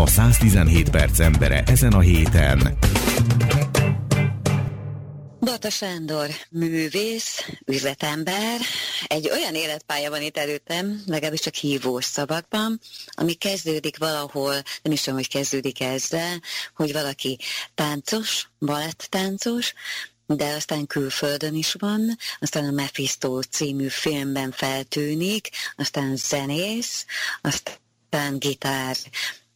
a 117 perc embere ezen a héten. Bata Sándor, művész, üzletember, egy olyan életpálya van itt előttem, legalábbis csak hívós szavakban, ami kezdődik valahol, nem is tudom, hogy kezdődik ezzel, hogy valaki táncos, balettáncos, de aztán külföldön is van, aztán a Mephisto című filmben feltűnik, aztán zenész, aztán gitár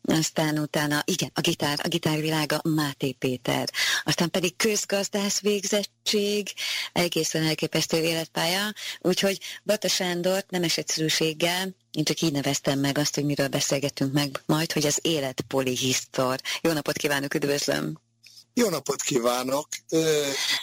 aztán utána, igen, a gitár, a gitárvilága Máté Péter, aztán pedig közgazdász végzettség, egészen elképesztő életpálya, úgyhogy Bata Sándort nemes egyszerűséggel, én csak így neveztem meg azt, hogy miről beszélgetünk meg majd, hogy az élet polihisztor. Jó napot kívánok, üdvözlöm! Jó napot kívánok!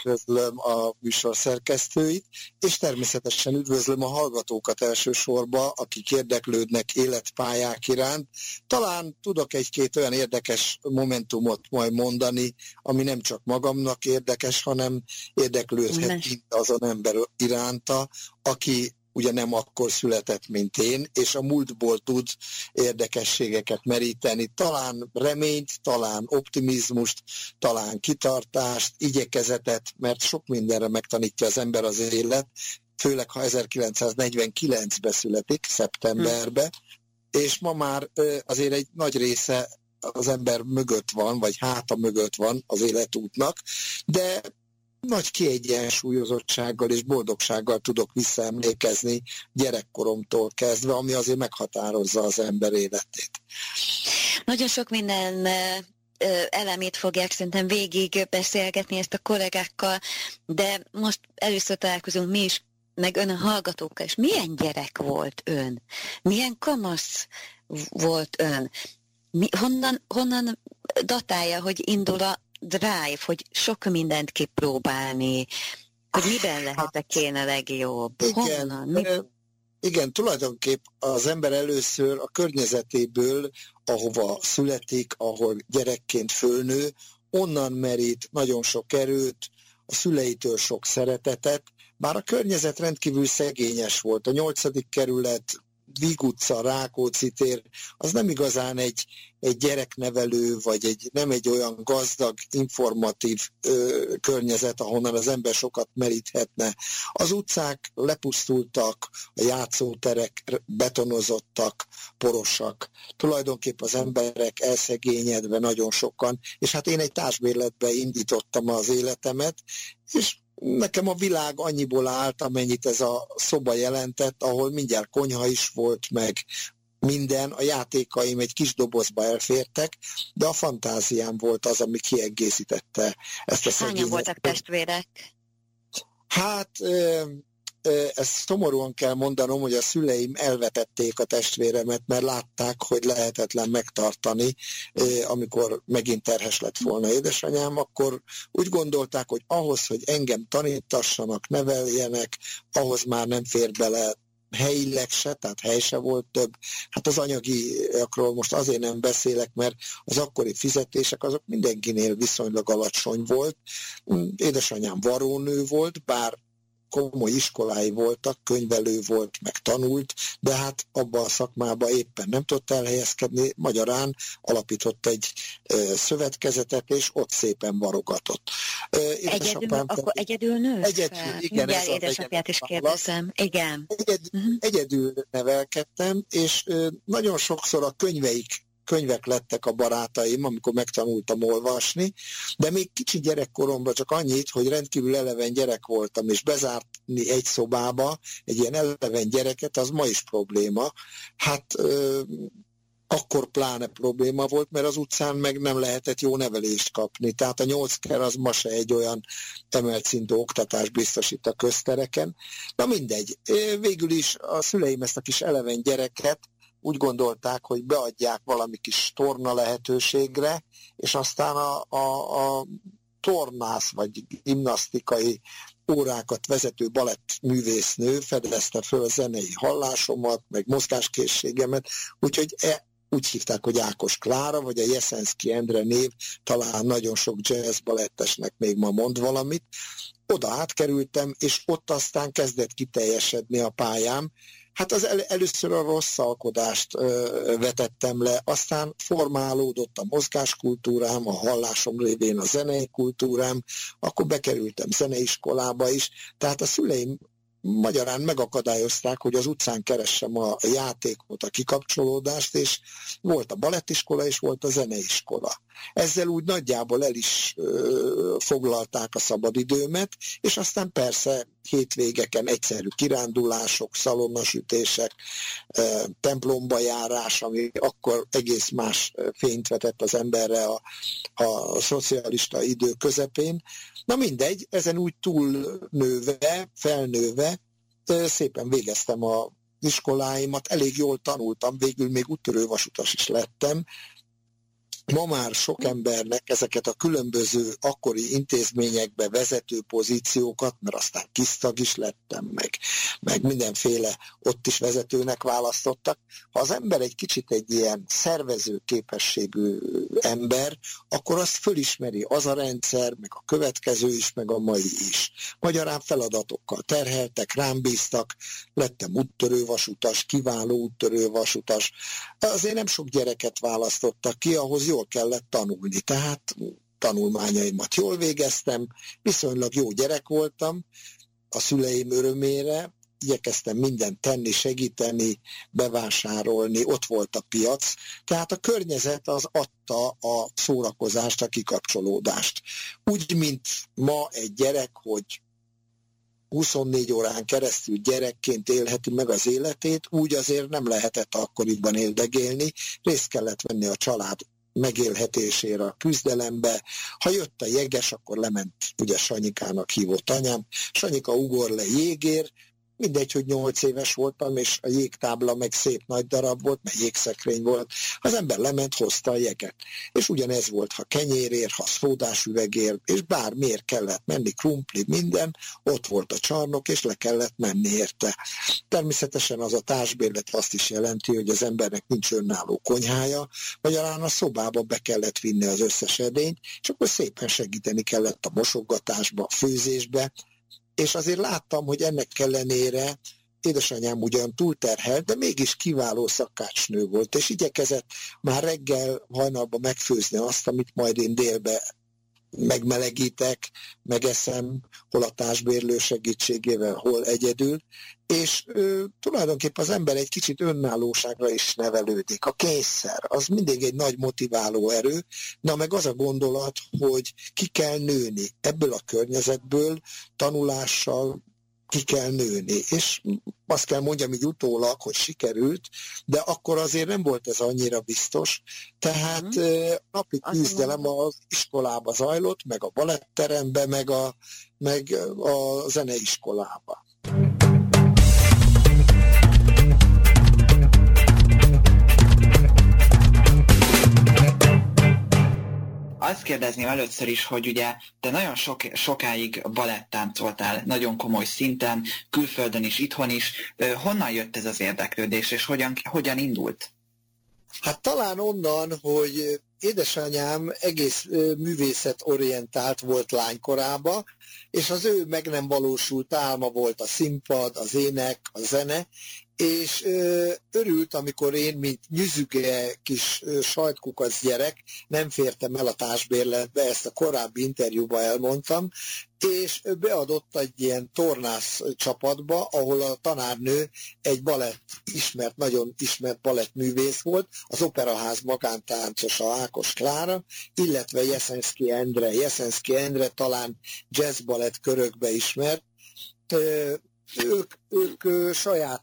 Üdvözlöm a műsor szerkesztőit, és természetesen üdvözlöm a hallgatókat elsősorban, akik érdeklődnek életpályák iránt. Talán tudok egy-két olyan érdekes momentumot majd mondani, ami nem csak magamnak érdekes, hanem érdeklődhet azon ember iránta, aki ugye nem akkor született, mint én, és a múltból tud érdekességeket meríteni. Talán reményt, talán optimizmust, talán kitartást, igyekezetet, mert sok mindenre megtanítja az ember az élet, főleg ha 1949-be születik, szeptemberbe, és ma már azért egy nagy része az ember mögött van, vagy háta mögött van az életútnak, de nagy kiegyensúlyozottsággal és boldogsággal tudok visszaemlékezni gyerekkoromtól kezdve, ami azért meghatározza az ember életét. Nagyon sok minden elemét fogják szerintem végig beszélgetni ezt a kollégákkal, de most először találkozunk mi is, meg ön a hallgatókkal, és milyen gyerek volt ön? Milyen kamasz volt ön? Mi, honnan, honnan datálja, hogy indul a drive, hogy sok mindent kipróbálni, hogy miben lehet kéne legjobb? Igen, Honnan? Mi? Igen, tulajdonképp az ember először a környezetéből, ahova születik, ahol gyerekként fölnő, onnan merít nagyon sok erőt, a szüleitől sok szeretetet, bár a környezet rendkívül szegényes volt. A nyolcadik kerület Víg utca, Rákóczi tér, az nem igazán egy, egy gyereknevelő, vagy egy, nem egy olyan gazdag, informatív ö, környezet, ahonnan az ember sokat meríthetne. Az utcák lepusztultak, a játszóterek betonozottak, porosak. Tulajdonképpen az emberek elszegényedve nagyon sokan, és hát én egy társbérletbe indítottam az életemet, és nekem a világ annyiból állt, amennyit ez a szoba jelentett, ahol mindjárt konyha is volt, meg minden, a játékaim egy kis dobozba elfértek, de a fantáziám volt az, ami kiegészítette ezt a szegényet. Hányan voltak testvérek? Hát ezt szomorúan kell mondanom, hogy a szüleim elvetették a testvéremet, mert látták, hogy lehetetlen megtartani, amikor megint terhes lett volna édesanyám, akkor úgy gondolták, hogy ahhoz, hogy engem tanítassanak, neveljenek, ahhoz már nem fér bele helyileg se, tehát hely se volt több. Hát az anyagiakról most azért nem beszélek, mert az akkori fizetések azok mindenkinél viszonylag alacsony volt. Édesanyám varónő volt, bár komoly iskolái voltak, könyvelő volt, meg tanult, de hát abban a szakmában éppen nem tudott elhelyezkedni, magyarán alapított egy ö, szövetkezetet, és ott szépen varogatott. egyedül, akkor egyedül nőtt Egyedül, igen. Mindjárt édesapját is kérdezem. Igen. Egyed, uh-huh. Egyedül nevelkedtem, és ö, nagyon sokszor a könyveik könyvek lettek a barátaim, amikor megtanultam olvasni, de még kicsi gyerekkoromban csak annyit, hogy rendkívül eleven gyerek voltam, és bezárni egy szobába egy ilyen eleven gyereket, az ma is probléma. Hát ö, akkor pláne probléma volt, mert az utcán meg nem lehetett jó nevelést kapni. Tehát a nyolcker az ma se egy olyan emelt szintű oktatás biztosít a köztereken. Na mindegy, végül is a szüleim ezt a kis eleven gyereket úgy gondolták, hogy beadják valami kis torna lehetőségre, és aztán a, a, a tornász vagy gimnasztikai órákat vezető balett művésznő fedezte föl a zenei hallásomat, meg mozgáskészségemet, úgyhogy e, úgy hívták, hogy Ákos Klára, vagy a Jeszenszki Endre név, talán nagyon sok jazz balettesnek még ma mond valamit. Oda átkerültem, és ott aztán kezdett kiteljesedni a pályám, Hát az el, először a rossz alkodást ö, vetettem le, aztán formálódott a mozgáskultúrám, a hallásom révén a zenei kultúrám, akkor bekerültem zeneiskolába is, tehát a szüleim magyarán megakadályozták, hogy az utcán keressem a játékot, a kikapcsolódást, és volt a balettiskola, és volt a zeneiskola. Ezzel úgy nagyjából el is ö, foglalták a szabadidőmet, és aztán persze hétvégeken egyszerű kirándulások, szalonnasütések, ö, templomba járás, ami akkor egész más fényt vetett az emberre a, a szocialista idő közepén. Na mindegy, ezen úgy túlnőve, felnőve, szépen végeztem a iskoláimat, elég jól tanultam, végül még úttörő vasutas is lettem, ma már sok embernek ezeket a különböző akkori intézményekbe vezető pozíciókat, mert aztán kisztag is lettem meg, meg mindenféle ott is vezetőnek választottak. Ha az ember egy kicsit egy ilyen szervező képességű ember, akkor azt fölismeri az a rendszer, meg a következő is, meg a mai is. Magyarán feladatokkal terheltek, rám bíztak, lettem úttörővasutas, kiváló úttörővasutas. Azért nem sok gyereket választottak ki, ahhoz jó jól kellett tanulni. Tehát tanulmányaimat jól végeztem, viszonylag jó gyerek voltam, a szüleim örömére, igyekeztem mindent tenni, segíteni, bevásárolni, ott volt a piac, tehát a környezet az adta a szórakozást, a kikapcsolódást. Úgy, mint ma egy gyerek, hogy 24 órán keresztül gyerekként élheti meg az életét, úgy azért nem lehetett akkoriban éldegélni, részt kellett venni a család megélhetésére a küzdelembe. Ha jött a jeges, akkor lement ugye Sanyikának hívott anyám. Sanyika ugor le jégér, mindegy, hogy nyolc éves voltam, és a jégtábla meg szép nagy darab volt, mert jégszekrény volt. Az ember lement, hozta a jeget. És ugyanez volt, ha kenyérér, ha szódás üvegér, és bármiért kellett menni, krumpli, minden, ott volt a csarnok, és le kellett menni érte. Természetesen az a társbérlet azt is jelenti, hogy az embernek nincs önálló konyhája, magyarán a szobába be kellett vinni az összes edényt, és akkor szépen segíteni kellett a mosogatásba, a főzésbe, és azért láttam, hogy ennek ellenére édesanyám ugyan túlterhelt, de mégis kiváló szakácsnő volt, és igyekezett már reggel hajnalban megfőzni azt, amit majd én délbe megmelegítek, megeszem, hol a társbérlő segítségével, hol egyedül, és ö, tulajdonképpen az ember egy kicsit önállóságra is nevelődik. A kényszer, az mindig egy nagy motiváló erő, na meg az a gondolat, hogy ki kell nőni ebből a környezetből, tanulással, ki kell nőni. És azt kell mondjam így utólag, hogy sikerült, de akkor azért nem volt ez annyira biztos. Tehát uh-huh. napi küzdelem az iskolába zajlott, meg a baletterembe, meg a, meg a zeneiskolába. Azt kérdezném először is, hogy ugye te nagyon sok, sokáig baletttáncoltál, nagyon komoly szinten, külföldön is, itthon is. Honnan jött ez az érdeklődés, és hogyan, hogyan indult? Hát talán onnan, hogy édesanyám egész művészetorientált volt lánykorába, és az ő meg nem valósult álma volt a színpad, az ének, a zene, és örült, amikor én, mint nyüzüge kis ö, gyerek, nem fértem el a társbérletbe, ezt a korábbi interjúban elmondtam, és beadott egy ilyen tornász csapatba, ahol a tanárnő egy balett ismert, nagyon ismert balettművész volt, az Operaház magántáncosa Ákos Klára, illetve Jeszenszki Endre. Jeszenszki Endre talán jazzbalett körökbe ismert. Ők, ők saját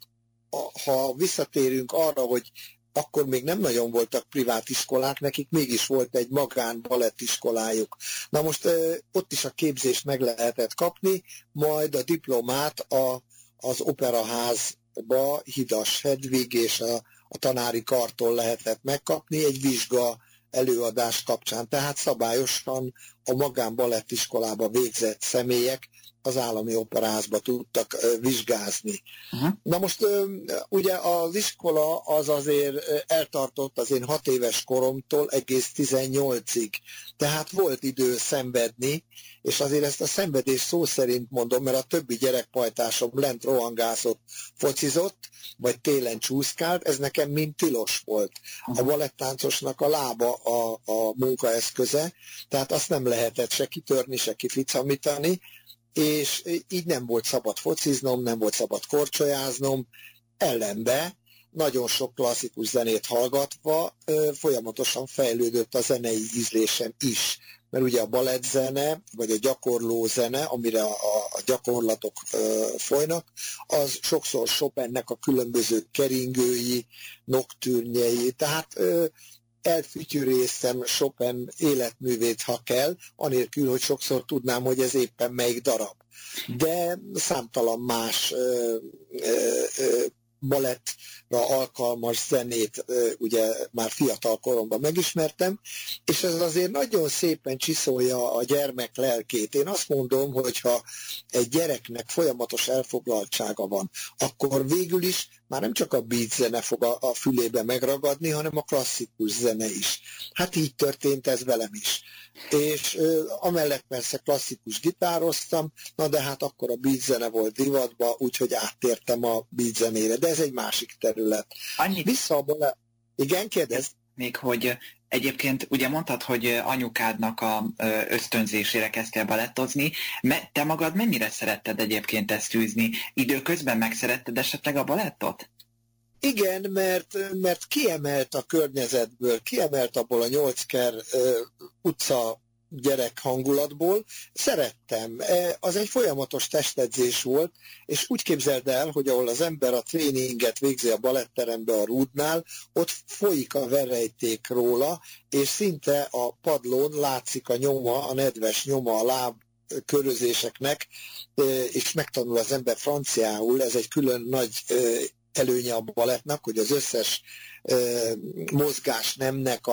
ha visszatérünk arra, hogy akkor még nem nagyon voltak privát iskolák, nekik mégis volt egy magán balettiskolájuk. Na most ott is a képzést meg lehetett kapni, majd a diplomát a, az operaházba Hidas Hedvig és a, a tanári kartól lehetett megkapni egy vizsga előadás kapcsán. Tehát szabályosan a magán balettiskolába végzett személyek az állami operázba tudtak vizsgázni. Uh-huh. Na most ugye az iskola az azért eltartott az én hat éves koromtól egész 18-ig. Tehát volt idő szenvedni, és azért ezt a szenvedés szó szerint mondom, mert a többi gyerekpajtásom lent rohangászott, focizott, vagy télen csúszkált, ez nekem mind tilos volt. A balettáncosnak a lába a, a munkaeszköze, tehát azt nem lehetett se kitörni, se kificamítani, és így nem volt szabad fociznom, nem volt szabad korcsolyáznom, ellenbe nagyon sok klasszikus zenét hallgatva folyamatosan fejlődött a zenei ízlésem is. Mert ugye a balettzene, vagy a gyakorló zene, amire a, a gyakorlatok ö, folynak, az sokszor Chopinnek a különböző keringői, noktűrnyei, tehát ö, elfütyűrésztem Chopin életművét, ha kell, anélkül, hogy sokszor tudnám, hogy ez éppen melyik darab. De számtalan más ö, ö, ö, balettra alkalmas zenét ugye már fiatal koromban megismertem, és ez azért nagyon szépen csiszolja a gyermek lelkét. Én azt mondom, hogy ha egy gyereknek folyamatos elfoglaltsága van, akkor végül is már nem csak a beat zene fog a, a fülébe megragadni, hanem a klasszikus zene is. Hát így történt ez velem is. És ö, amellett persze klasszikus gitároztam, na de hát akkor a beat zene volt divatba, úgyhogy áttértem a beat zenére, de ez egy másik terület. Annyit... Vissza a bele... Igen, kérdez? Még hogy Egyébként ugye mondtad, hogy anyukádnak a ösztönzésére kezdtél balettozni. Te magad mennyire szeretted egyébként ezt űzni? Időközben megszeretted esetleg a balettot? Igen, mert, mert kiemelt a környezetből, kiemelt abból a nyolcker utca gyerek hangulatból. Szerettem. E, az egy folyamatos testedzés volt, és úgy képzeld el, hogy ahol az ember a tréninget végzi a baletterembe a rúdnál, ott folyik a verejték róla, és szinte a padlón látszik a nyoma, a nedves nyoma a láb körözéseknek, e, és megtanul az ember franciául, ez egy külön nagy e, előnye a balettnak, hogy az összes mozgás nemnek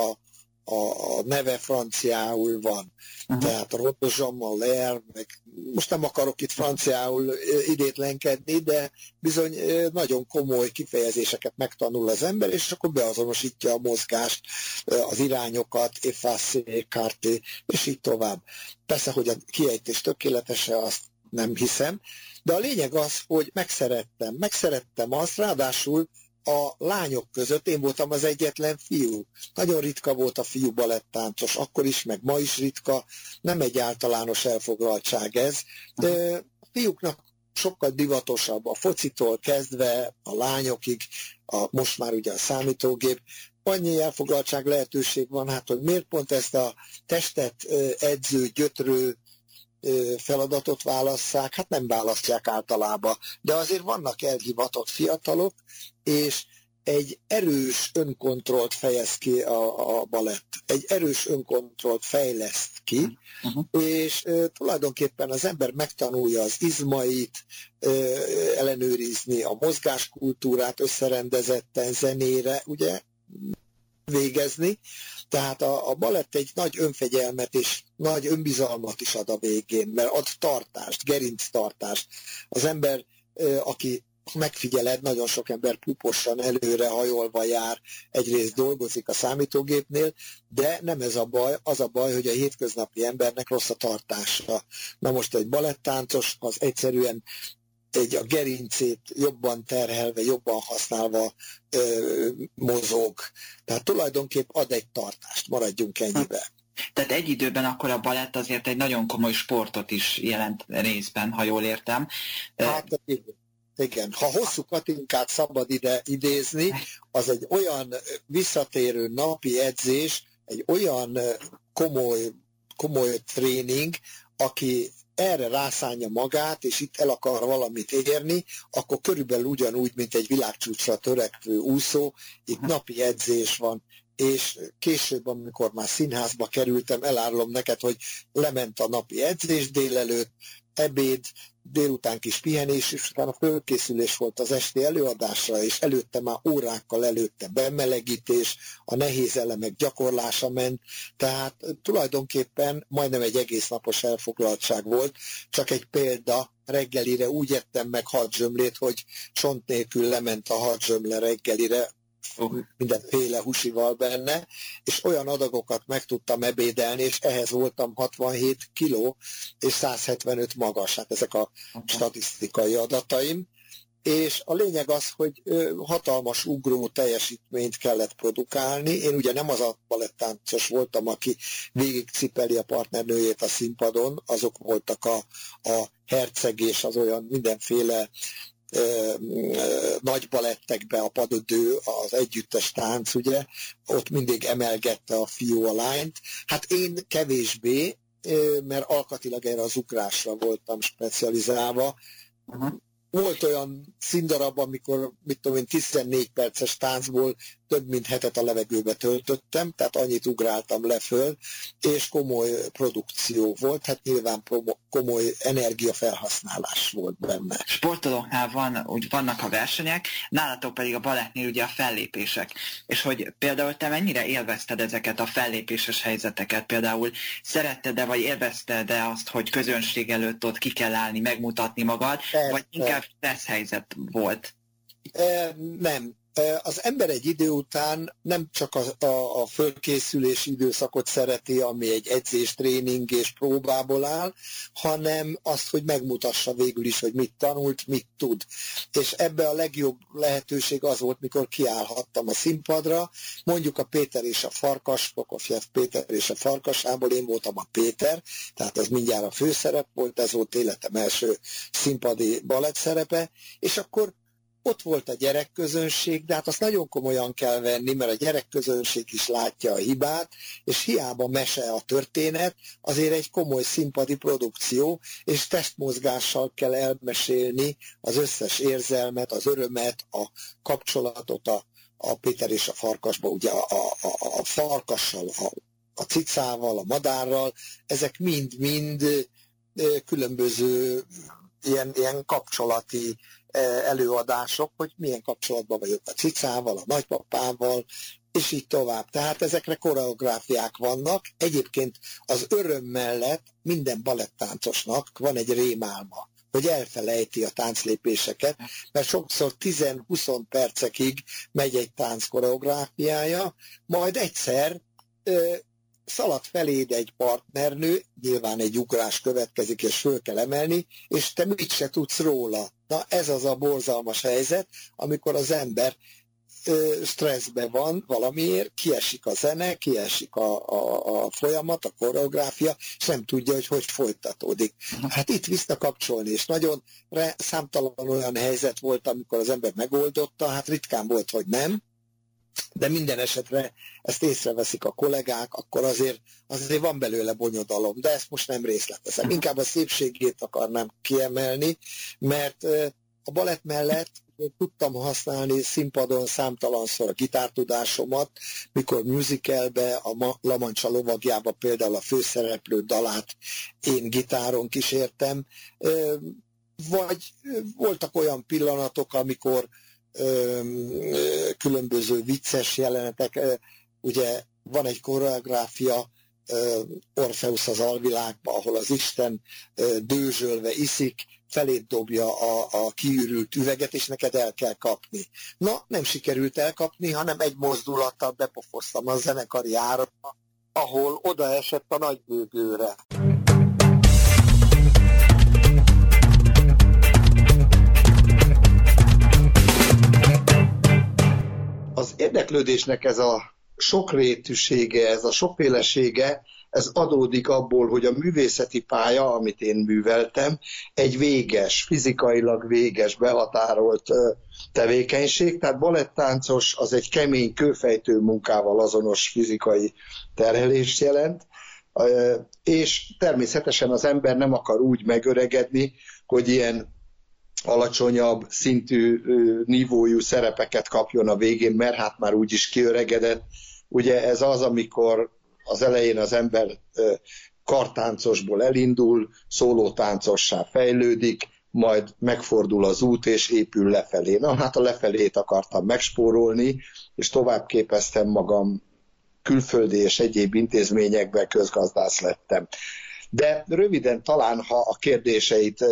a, a, neve franciául van. Uh-huh. Tehát Rotozsam, Ler, meg most nem akarok itt franciául idétlenkedni, de bizony nagyon komoly kifejezéseket megtanul az ember, és akkor beazonosítja a mozgást, az irányokat, effacé, karté, és így tovább. Persze, hogy a kiejtés tökéletese, azt nem hiszem, de a lényeg az, hogy megszerettem. Megszerettem azt, ráadásul a lányok között én voltam az egyetlen fiú. Nagyon ritka volt a fiú balettáncos, akkor is, meg ma is ritka, nem egy általános elfoglaltság ez. De a fiúknak sokkal divatosabb a focitól kezdve a lányokig, a, most már ugye a számítógép, annyi elfoglaltság lehetőség van, hát hogy miért pont ezt a testet edző, gyötrő feladatot válasszák, hát nem választják általában, de azért vannak elhivatott fiatalok, és egy erős önkontrollt fejez ki a, a balett, egy erős önkontrollt fejleszt ki, uh-huh. és e, tulajdonképpen az ember megtanulja az izmait, e, ellenőrizni a mozgáskultúrát összerendezetten zenére, ugye végezni, tehát a, a balett egy nagy önfegyelmet és nagy önbizalmat is ad a végén, mert ad tartást, gerinc tartást. Az ember, aki megfigyeled, nagyon sok ember puposan előre hajolva jár, egyrészt dolgozik a számítógépnél, de nem ez a baj, az a baj, hogy a hétköznapi embernek rossz a tartása. Na most egy balettáncos az egyszerűen egy a gerincét jobban terhelve, jobban használva ö, mozog. Tehát tulajdonképp ad egy tartást, maradjunk ennyibe. Tehát egy időben akkor a balett azért egy nagyon komoly sportot is jelent részben, ha jól értem. Hát igen. Igen, ha hosszú Katinkát szabad ide idézni, az egy olyan visszatérő napi edzés, egy olyan komoly, komoly tréning, aki erre rászánja magát, és itt el akar valamit érni, akkor körülbelül ugyanúgy, mint egy világcsúcsra törekvő úszó, itt napi edzés van, és később, amikor már színházba kerültem, elárulom neked, hogy lement a napi edzés délelőtt, ebéd, délután kis pihenés, és utána fölkészülés volt az esti előadásra, és előtte már órákkal előtte bemelegítés, a nehéz elemek gyakorlása ment, tehát tulajdonképpen majdnem egy egész napos elfoglaltság volt, csak egy példa, reggelire úgy ettem meg hadzsömlét, hogy csont nélkül lement a hadzsömle reggelire, mindenféle húsival benne, és olyan adagokat meg tudtam ebédelni, és ehhez voltam 67 kiló és 175 magas, hát ezek a statisztikai adataim, és a lényeg az, hogy hatalmas ugró teljesítményt kellett produkálni. Én ugye nem az a balettáncos voltam, aki végigcipeli a partnernőjét a színpadon, azok voltak a, a herceg és az olyan mindenféle nagy balettekbe a padödő, az együttes tánc, ugye, ott mindig emelgette a fiú a lányt. Hát én kevésbé, mert alkatilag erre az ugrásra voltam specializálva. Uh-huh volt olyan színdarab, amikor, mit tudom én, 14 perces táncból több mint hetet a levegőbe töltöttem, tehát annyit ugráltam le föl, és komoly produkció volt, hát nyilván komoly energiafelhasználás volt benne. Sportolóknál van, úgy vannak a versenyek, nálatok pedig a balettnél ugye a fellépések. És hogy például te mennyire élvezted ezeket a fellépéses helyzeteket? Például szeretted-e, vagy élvezted-e azt, hogy közönség előtt ott ki kell állni, megmutatni magad, Persze. vagy inkább stressz helyzet volt? E, nem, az ember egy idő után nem csak a, a, a fölkészülés időszakot szereti, ami egy edzés, tréning és próbából áll, hanem azt, hogy megmutassa végül is, hogy mit tanult, mit tud. És ebbe a legjobb lehetőség az volt, mikor kiállhattam a színpadra, mondjuk a Péter és a Farkas, Prokofjev Péter és a Farkasából, én voltam a Péter, tehát ez mindjárt a főszerep volt, ez volt életem első színpadi balett szerepe, és akkor ott volt a gyerekközönség, de hát azt nagyon komolyan kell venni, mert a gyerekközönség is látja a hibát, és hiába mese a történet, azért egy komoly színpadi produkció, és testmozgással kell elmesélni az összes érzelmet, az örömet, a kapcsolatot a, a Péter és a farkasba, ugye a, a, a farkassal, a, a cicával, a madárral, ezek mind-mind különböző ilyen, ilyen kapcsolati előadások, hogy milyen kapcsolatban vagyok a cicával, a nagypapával, és így tovább. Tehát ezekre koreográfiák vannak. Egyébként az öröm mellett minden balettáncosnak van egy rémálma, hogy elfelejti a tánclépéseket, mert sokszor 10-20 percekig megy egy tánc koreográfiája, majd egyszer ö, szalad feléd egy partnernő, nyilván egy ugrás következik, és föl kell emelni, és te mit se tudsz róla. Na ez az a borzalmas helyzet, amikor az ember stresszbe van valamiért, kiesik a zene, kiesik a, a, a folyamat, a koreográfia, és nem tudja, hogy hogy folytatódik. Hát itt visszakapcsolni, és nagyon re, számtalan olyan helyzet volt, amikor az ember megoldotta, hát ritkán volt, hogy nem, de minden esetre ezt észreveszik a kollégák, akkor azért, azért van belőle bonyodalom, de ezt most nem részletezem. Inkább a szépségét akarnám kiemelni, mert a balett mellett tudtam használni színpadon számtalanszor a gitártudásomat, mikor musicalbe, a La Mancha lovagjába például a főszereplő dalát én gitáron kísértem, vagy voltak olyan pillanatok, amikor különböző vicces jelenetek. Ugye van egy koreográfia Orfeusz az alvilágba, ahol az Isten dőzsölve iszik, felét dobja a, a kiürült üveget, és neked el kell kapni. Na, nem sikerült elkapni, hanem egy mozdulattal bepofoztam a zenekari árba, ahol odaesett a nagybőgőre. Az érdeklődésnek ez a sokrétűsége, ez a sokfélesége, ez adódik abból, hogy a művészeti pálya, amit én műveltem, egy véges, fizikailag véges, behatárolt tevékenység, tehát balettáncos az egy kemény, kőfejtő munkával azonos fizikai terhelést jelent, és természetesen az ember nem akar úgy megöregedni, hogy ilyen alacsonyabb szintű nívójú szerepeket kapjon a végén, mert hát már úgyis kiöregedett. Ugye ez az, amikor az elején az ember kartáncosból elindul, szólótáncossá fejlődik, majd megfordul az út és épül lefelé. Na hát a lefelét akartam megspórolni, és tovább képeztem magam külföldi és egyéb intézményekben közgazdász lettem. De röviden talán, ha a kérdéseit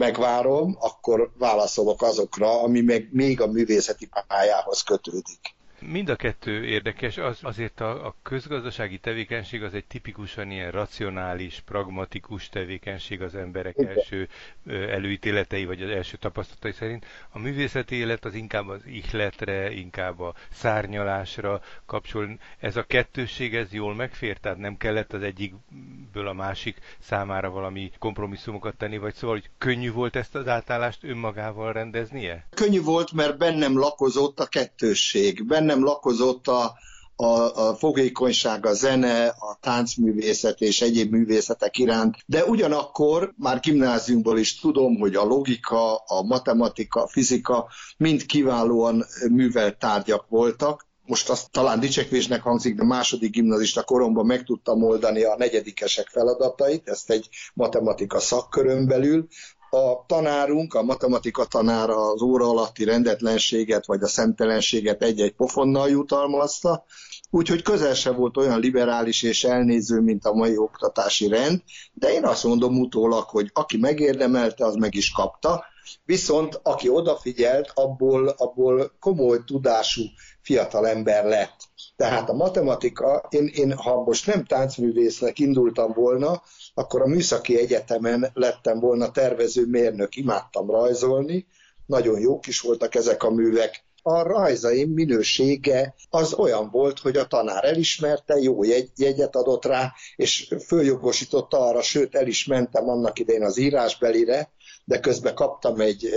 megvárom, akkor válaszolok azokra, ami meg még a művészeti pályához kötődik. Mind a kettő érdekes, az, azért a, a közgazdasági tevékenység az egy tipikusan ilyen racionális, pragmatikus tevékenység az emberek Igen. első előítéletei vagy az első tapasztalatai szerint. A művészeti élet az inkább az ihletre, inkább a szárnyalásra kapcsol. Ez a kettősség, ez jól megfér? Tehát nem kellett az egyikből a másik számára valami kompromisszumokat tenni, vagy szóval, hogy könnyű volt ezt az átállást önmagával rendeznie? Könnyű volt, mert bennem lakozott a kettősség. Bennem bennem lakozott a, a, a fogékonyság, a zene, a táncművészet és egyéb művészetek iránt, de ugyanakkor már gimnáziumból is tudom, hogy a logika, a matematika, a fizika mind kiválóan művelt tárgyak voltak, most azt talán dicsekvésnek hangzik, de második gimnazista koromban meg tudtam oldani a negyedikesek feladatait, ezt egy matematika szakkörön belül, a tanárunk, a matematika tanára az óra alatti rendetlenséget vagy a szemtelenséget egy-egy pofonnal jutalmazta, úgyhogy közel se volt olyan liberális és elnéző, mint a mai oktatási rend, de én azt mondom utólag, hogy aki megérdemelte, az meg is kapta, viszont aki odafigyelt, abból, abból komoly tudású fiatal ember lett. Tehát a matematika, én, én ha most nem táncművésznek indultam volna, akkor a Műszaki Egyetemen lettem volna tervező mérnök, imádtam rajzolni, nagyon jók is voltak ezek a művek. A rajzaim minősége az olyan volt, hogy a tanár elismerte, jó jegy, jegyet adott rá, és följogosította arra, sőt el is mentem annak idején az írásbelire, de közben kaptam egy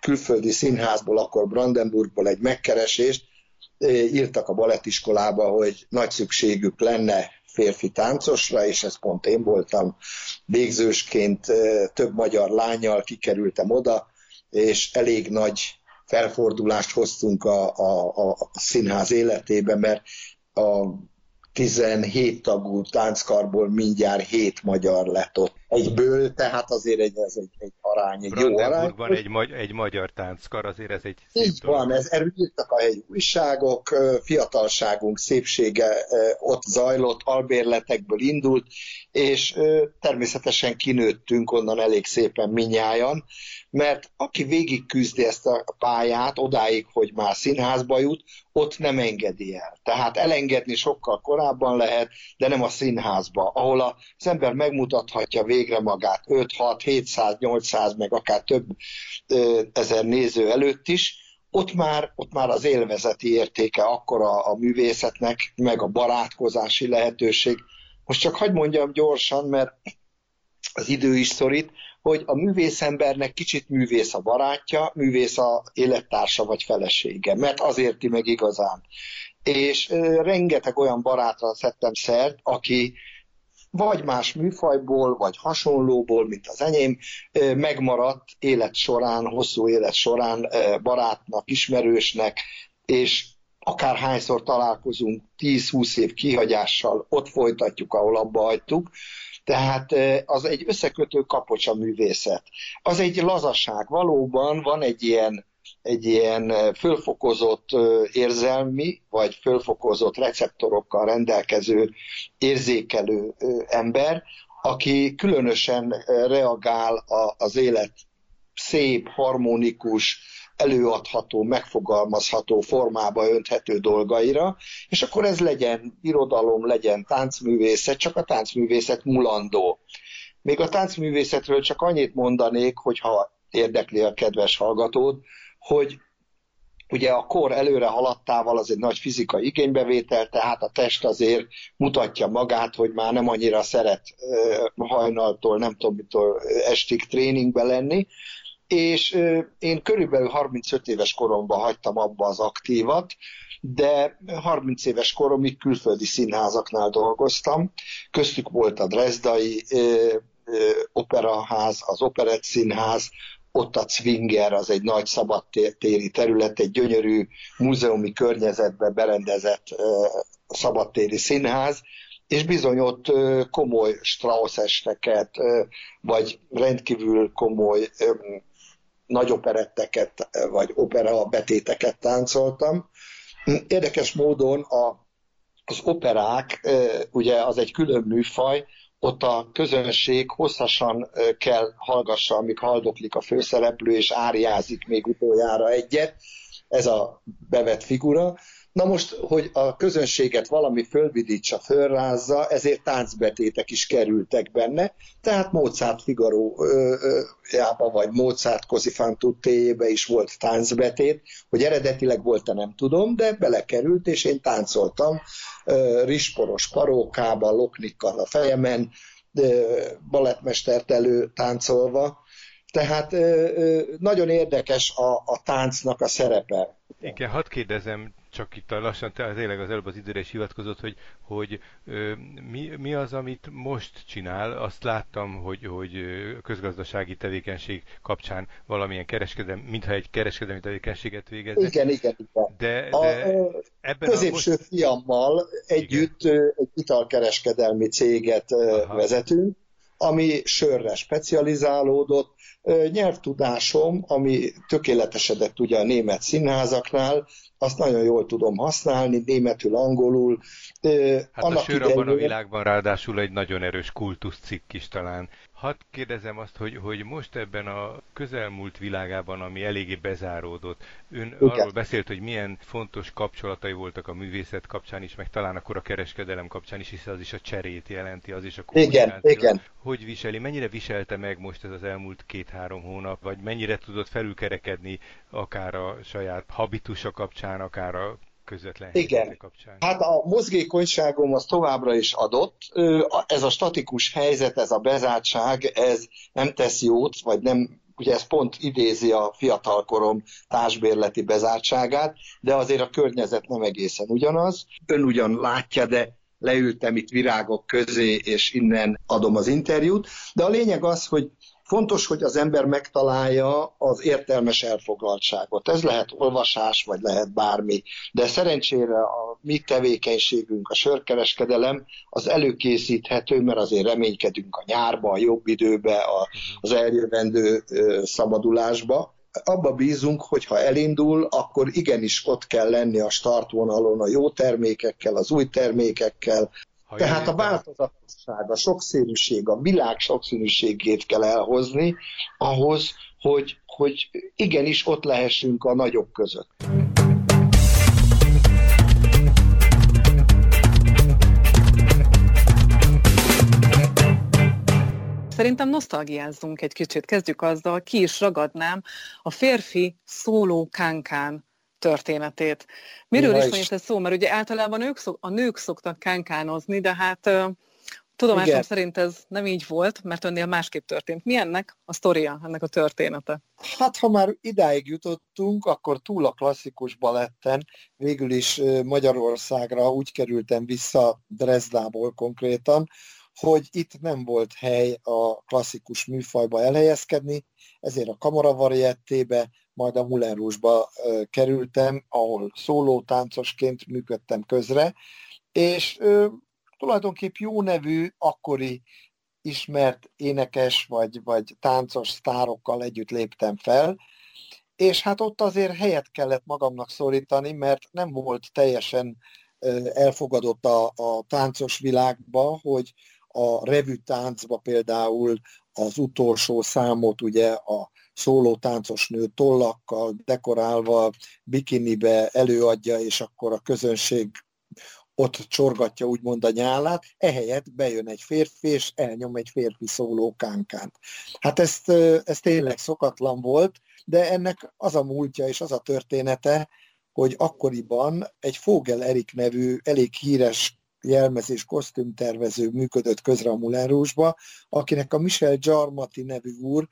külföldi színházból, akkor Brandenburgból egy megkeresést, írtak a balettiskolába, hogy nagy szükségük lenne férfi táncosra, és ez pont én voltam. Végzősként több magyar lányjal kikerültem oda, és elég nagy felfordulást hoztunk a, a, a színház életébe, mert a 17 tagú tánckarból mindjárt 7 magyar lett ott. Egyből, tehát azért egy, ez egy, egy arány, egy jó arány. van egy, magy- egy magyar tánckar, azért ez egy Így van, ez, erről írtak a helyi újságok, fiatalságunk szépsége ott zajlott, albérletekből indult, és természetesen kinőttünk onnan elég szépen minnyájan, mert aki végig küzdi ezt a pályát odáig, hogy már színházba jut, ott nem engedi el. Tehát elengedni sokkal korábban lehet, de nem a színházba, ahol az ember megmutathatja végre magát 5, 6, 700, 800, meg akár több ezer néző előtt is, ott már, ott már az élvezeti értéke akkora a művészetnek, meg a barátkozási lehetőség. Most csak hagyd mondjam gyorsan, mert az idő is szorít, hogy a művészembernek kicsit művész a barátja, művész a élettársa vagy felesége, mert az érti meg igazán. És rengeteg olyan barátra szedtem szert, aki vagy más műfajból, vagy hasonlóból, mint az enyém, megmaradt élet során, hosszú élet során barátnak, ismerősnek, és akárhányszor találkozunk 10-20 év kihagyással, ott folytatjuk, ahol abba hagytuk, tehát az egy összekötő kapocs a művészet. Az egy lazaság. Valóban van egy ilyen egy ilyen fölfokozott érzelmi, vagy fölfokozott receptorokkal rendelkező érzékelő ember, aki különösen reagál az élet szép, harmonikus, előadható, megfogalmazható formába önthető dolgaira, és akkor ez legyen irodalom, legyen táncművészet, csak a táncművészet mulandó. Még a táncművészetről csak annyit mondanék, hogyha érdekli a kedves hallgatód, hogy ugye a kor előre haladtával az egy nagy fizikai igénybevétel, tehát a test azért mutatja magát, hogy már nem annyira szeret hajnaltól, nem tudom mitől estig tréningbe lenni, és én körülbelül 35 éves koromban hagytam abba az aktívat, de 30 éves koromig külföldi színházaknál dolgoztam. Köztük volt a Dresdai operaház, az Operett Színház, ott a Zwinger, az egy nagy szabadtéri terület, egy gyönyörű múzeumi környezetbe berendezett szabadtéri színház, és bizony ott komoly Strauss esteket, vagy rendkívül komoly nagy operetteket, vagy opera betéteket táncoltam. Érdekes módon a, az operák, ugye az egy külön műfaj, ott a közönség hosszasan kell hallgassa, amíg haldoklik a főszereplő, és áriázik még utoljára egyet, ez a bevett figura. Na most, hogy a közönséget valami fölvidítsa, fölrázza, ezért táncbetétek is kerültek benne, tehát Mozart Figaro jába, vagy Mozart Così téjébe is volt táncbetét, hogy eredetileg volt-e nem tudom, de belekerült, és én táncoltam risporos parókában, loknikkal a fejemen, balettmestert elő táncolva, tehát nagyon érdekes a, a táncnak a szerepe. Igen, hadd kérdezem csak itt a lassan, tényleg az előbb az időre is hivatkozott, hogy, hogy mi, mi az, amit most csinál. Azt láttam, hogy, hogy közgazdasági tevékenység kapcsán valamilyen kereskedelmi, mintha egy kereskedelmi tevékenységet végezne. Igen, igen, igen. De, de a, ebben középső a most... fiammal együtt igen. egy italkereskedelmi céget Aha. vezetünk, ami sörre specializálódott, nyelvtudásom, ami tökéletesedett ugye a német színházaknál, azt nagyon jól tudom használni, németül, angolul. Hát Annak a sör abban a világban ráadásul egy nagyon erős kultuszcikk is talán. Hadd kérdezem azt, hogy, hogy most ebben a közelmúlt világában, ami eléggé bezáródott, ön Igen. arról beszélt, hogy milyen fontos kapcsolatai voltak a művészet kapcsán is, meg talán akkor a kereskedelem kapcsán is, hiszen az is a cserét jelenti, az is a Igen, igen. Hogy viseli, mennyire viselte meg most ez az elmúlt két-három hónap, vagy mennyire tudott felülkerekedni akár a saját habitusa kapcsán, akár a közvetlen Igen. kapcsán. Hát a mozgékonyságom az továbbra is adott. Ez a statikus helyzet, ez a bezártság, ez nem tesz jót, vagy nem ugye ez pont idézi a fiatalkorom társbérleti bezártságát, de azért a környezet nem egészen ugyanaz. Ön ugyan látja, de leültem itt virágok közé, és innen adom az interjút. De a lényeg az, hogy Fontos, hogy az ember megtalálja az értelmes elfoglaltságot. Ez lehet olvasás, vagy lehet bármi. De szerencsére a mi tevékenységünk, a sörkereskedelem, az előkészíthető, mert azért reménykedünk a nyárba, a jobb időbe, az eljövendő szabadulásba abba bízunk, hogy ha elindul, akkor igenis ott kell lenni a startvonalon a jó termékekkel, az új termékekkel, ha Tehát a változatosság, a sokszínűség, a világ sokszínűségét kell elhozni ahhoz, hogy, hogy igenis ott lehessünk a nagyok között. Szerintem nosztalgiázzunk egy kicsit. Kezdjük azzal, ki is ragadnám a férfi szóló kánkán történetét. Miről is van itt ez szó? Mert ugye általában ők szok, a nők szoktak kánkánozni, de hát tudomásom Igen. szerint ez nem így volt, mert önnél másképp történt. Mi ennek a sztoria, ennek a története? Hát ha már idáig jutottunk, akkor túl a klasszikus baletten végül is Magyarországra úgy kerültem vissza Dresdából konkrétan, hogy itt nem volt hely a klasszikus műfajba elhelyezkedni, ezért a kamaravarjettébe, majd a Moulin Rouge-ba kerültem, ahol szólótáncosként működtem közre, és ö, tulajdonképp jó nevű, akkori ismert énekes vagy, vagy táncos sztárokkal együtt léptem fel, és hát ott azért helyet kellett magamnak szorítani, mert nem volt teljesen elfogadott a, a táncos világba, hogy a revű táncba például az utolsó számot ugye a szóló táncos nő tollakkal dekorálva, bikinibe előadja, és akkor a közönség ott csorgatja úgymond a nyálát, ehelyett bejön egy férfi, és elnyom egy férfi szóló kánkát. Hát ezt, ez tényleg szokatlan volt, de ennek az a múltja és az a története, hogy akkoriban egy Fogel Erik nevű elég híres jelmezés kosztümtervező működött közre a Moulin Rouge-ba, akinek a Michel Jarmati nevű úr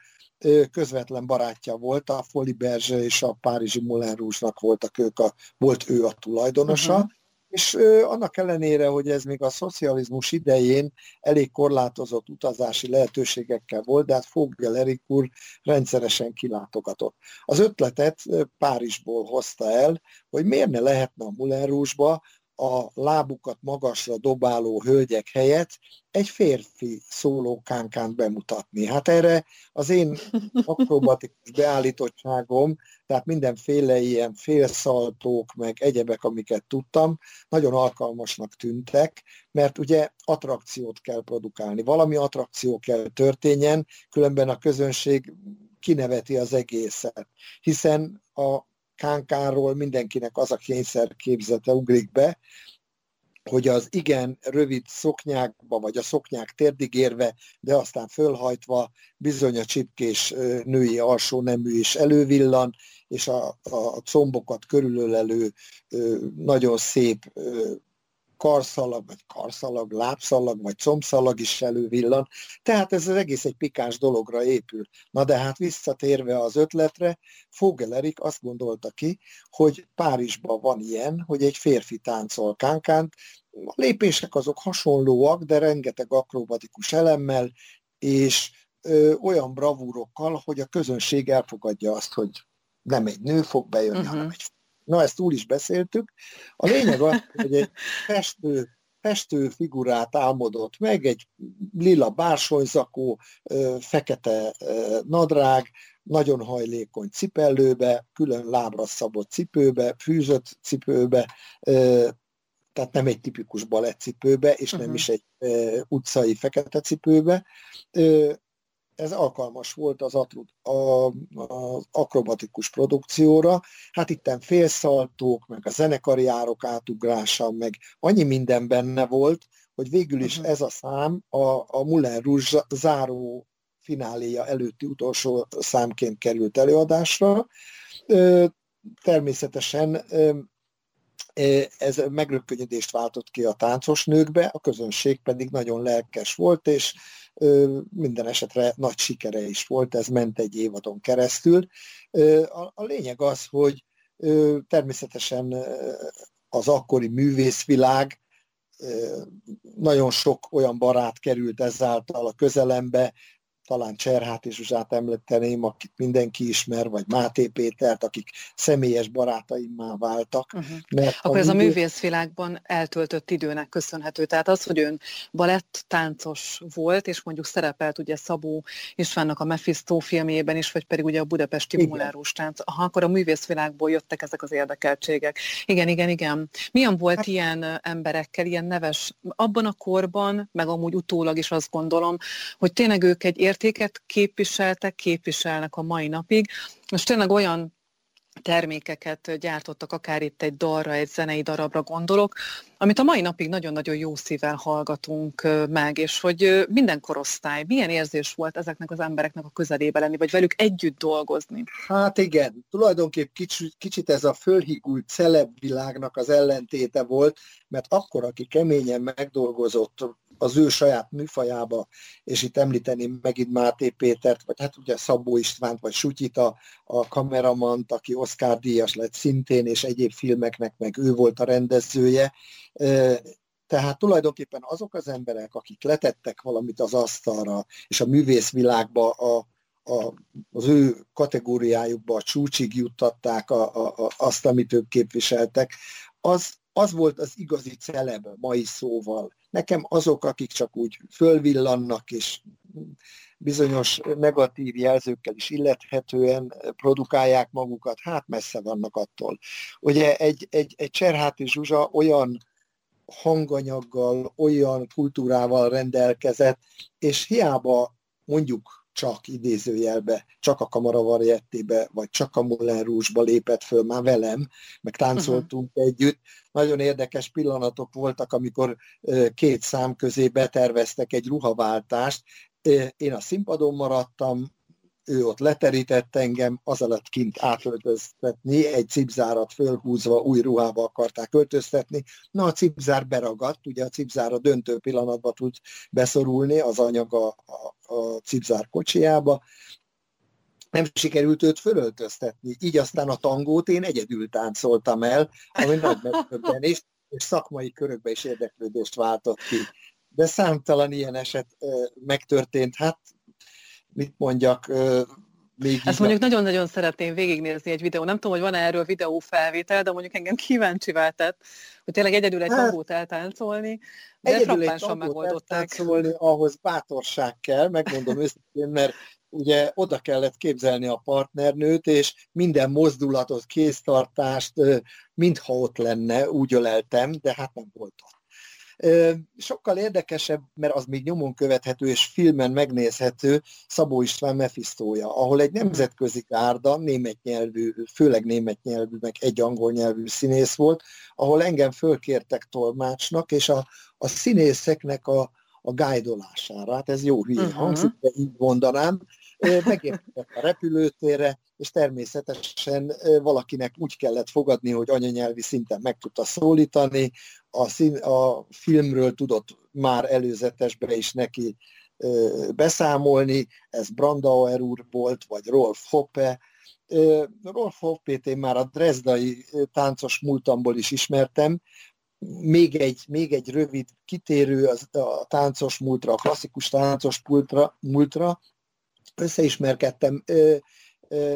közvetlen barátja volt, a Foli Berzse és a Párizsi Moulin Rouge-nak voltak ők a, volt ő a tulajdonosa, uh-huh. és ö, annak ellenére, hogy ez még a szocializmus idején elég korlátozott utazási lehetőségekkel volt, de hát Fogel Erik úr rendszeresen kilátogatott. Az ötletet Párizsból hozta el, hogy miért ne lehetne a Moulin Rouge-ba a lábukat magasra dobáló hölgyek helyett egy férfi szólókánkán bemutatni. Hát erre az én akrobatikus beállítottságom, tehát mindenféle ilyen félszaltók, meg egyebek, amiket tudtam, nagyon alkalmasnak tűntek, mert ugye attrakciót kell produkálni, valami attrakció kell történjen, különben a közönség kineveti az egészet. Hiszen a kánkánról mindenkinek az a kényszer képzete ugrik be, hogy az igen rövid szoknyákba, vagy a szoknyák térdigérve, de aztán fölhajtva bizony a csipkés női alsó nemű is elővillan, és a, a combokat körülölelő nagyon szép karszalag, vagy karszalag, lábszalag, vagy combszalag is elővillan. Tehát ez az egész egy pikáns dologra épül. Na de hát visszatérve az ötletre, Fogelerik azt gondolta ki, hogy Párizsban van ilyen, hogy egy férfi táncol kánkán, a lépések azok hasonlóak, de rengeteg akrobatikus elemmel, és ö, olyan bravúrokkal, hogy a közönség elfogadja azt, hogy nem egy nő fog bejönni, uh-huh. hanem egy Na, ezt túl is beszéltük. A lényeg az, hogy egy festő, festő figurát álmodott meg, egy lila bársonyzakó, fekete nadrág, nagyon hajlékony cipellőbe, külön lábra szabott cipőbe, fűzött cipőbe, tehát nem egy tipikus balettcipőbe, és nem uh-huh. is egy utcai fekete cipőbe ez alkalmas volt az, atrud, a, az akrobatikus produkcióra. Hát itten félszaltók, meg a zenekari árok átugrása, meg annyi minden benne volt, hogy végül is uh-huh. ez a szám a, a Moulin Rouge záró fináléja előtti utolsó számként került előadásra. Természetesen ez megrökönyödést váltott ki a táncos nőkbe, a közönség pedig nagyon lelkes volt, és minden esetre nagy sikere is volt, ez ment egy évadon keresztül. A lényeg az, hogy természetesen az akkori művészvilág nagyon sok olyan barát került ezáltal a közelembe, talán Cserhát és Zsuzsát említeném, akit mindenki ismer, vagy Máté Pétert, akik személyes barátaimmá váltak. Uh-huh. Mert Akkor a ez a művészvilágban eltöltött időnek köszönhető. Tehát az, hogy ön balett táncos volt, és mondjuk szerepelt ugye Szabó Istvánnak a Mephisto filmjében is, vagy pedig ugye a Budapesti Mulárus tánc, aha, akkor a művészvilágból jöttek ezek az érdekeltségek. Igen, igen, igen. Milyen volt hát, ilyen emberekkel, ilyen neves, abban a korban, meg amúgy utólag is azt gondolom, hogy tényleg ők egy ért értéket képviseltek, képviselnek a mai napig. Most tényleg olyan termékeket gyártottak, akár itt egy dalra, egy zenei darabra gondolok, amit a mai napig nagyon-nagyon jó szívvel hallgatunk meg, és hogy minden korosztály, milyen érzés volt ezeknek az embereknek a közelébe lenni, vagy velük együtt dolgozni? Hát igen, tulajdonképp kicsit, kicsit ez a fölhigult celebvilágnak az ellentéte volt, mert akkor, aki keményen megdolgozott az ő saját műfajába, és itt említeném megint Máté Pétert, vagy hát ugye Szabó Istvánt, vagy Sutyita, a kameramant, aki Oscar díjas lett szintén, és egyéb filmeknek meg ő volt a rendezője. Tehát tulajdonképpen azok az emberek, akik letettek valamit az asztalra, és a művészvilágba a, a, az ő kategóriájukba a csúcsig juttatták a, a, a, azt, amit ők képviseltek, az, az volt az igazi celeb mai szóval. Nekem azok, akik csak úgy fölvillannak, és bizonyos negatív jelzőkkel is illethetően produkálják magukat, hát messze vannak attól. Ugye egy, egy, egy Cserháti Zsuzsa olyan hanganyaggal, olyan kultúrával rendelkezett, és hiába mondjuk csak idézőjelbe, csak a kamaravarjettébe, vagy csak a Moulin Rouge-ba lépett föl már velem, meg táncoltunk uh-huh. együtt. Nagyon érdekes pillanatok voltak, amikor két szám közé beterveztek egy ruhaváltást. Én a színpadon maradtam, ő ott leterített engem, az alatt kint átöltöztetni, egy cipzárat fölhúzva új ruhába akarták öltöztetni. Na, a cipzár beragadt, ugye a cipzár a döntő pillanatban tud beszorulni az anyaga a, a cipzár kocsiába, nem sikerült őt fölöltöztetni. Így aztán a tangót én egyedül táncoltam el, ami nagy megdöbbenés, és szakmai körökbe is érdeklődést váltott ki. De számtalan ilyen eset megtörtént. Hát mit mondjak, Még Ezt mondjuk nagyon-nagyon szeretném végignézni egy videó. Nem tudom, hogy van-e erről videó felvétel, de mondjuk engem kíváncsi tett, hogy tényleg egyedül egy hát, tangót eltáncolni, de egyedül frappánsan megoldották. ahhoz bátorság kell, megmondom őszintén, mert ugye oda kellett képzelni a partnernőt, és minden mozdulatot, kéztartást, mintha ott lenne, úgy öleltem, de hát nem volt ott. Sokkal érdekesebb, mert az még nyomon követhető és filmen megnézhető Szabó István Mephistója, ahol egy nemzetközi gárda, német nyelvű, főleg német nyelvű, meg egy angol nyelvű színész volt, ahol engem fölkértek tolmácsnak, és a, a színészeknek a, a gájdolására. Hát ez jó hülye uh-huh. hangzik, de így mondanám. Megérkeztek a repülőtérre, és természetesen valakinek úgy kellett fogadni, hogy anyanyelvi szinten meg tudta szólítani, a, szín, a filmről tudott már előzetesbe is neki beszámolni, ez Brandauer úr volt, vagy Rolf Hoppe. Rolf Hoppét én már a Dresdai táncos múltamból is ismertem, még egy, még egy rövid kitérő a táncos múltra, a klasszikus táncos múltra, múltra. Összeismerkedtem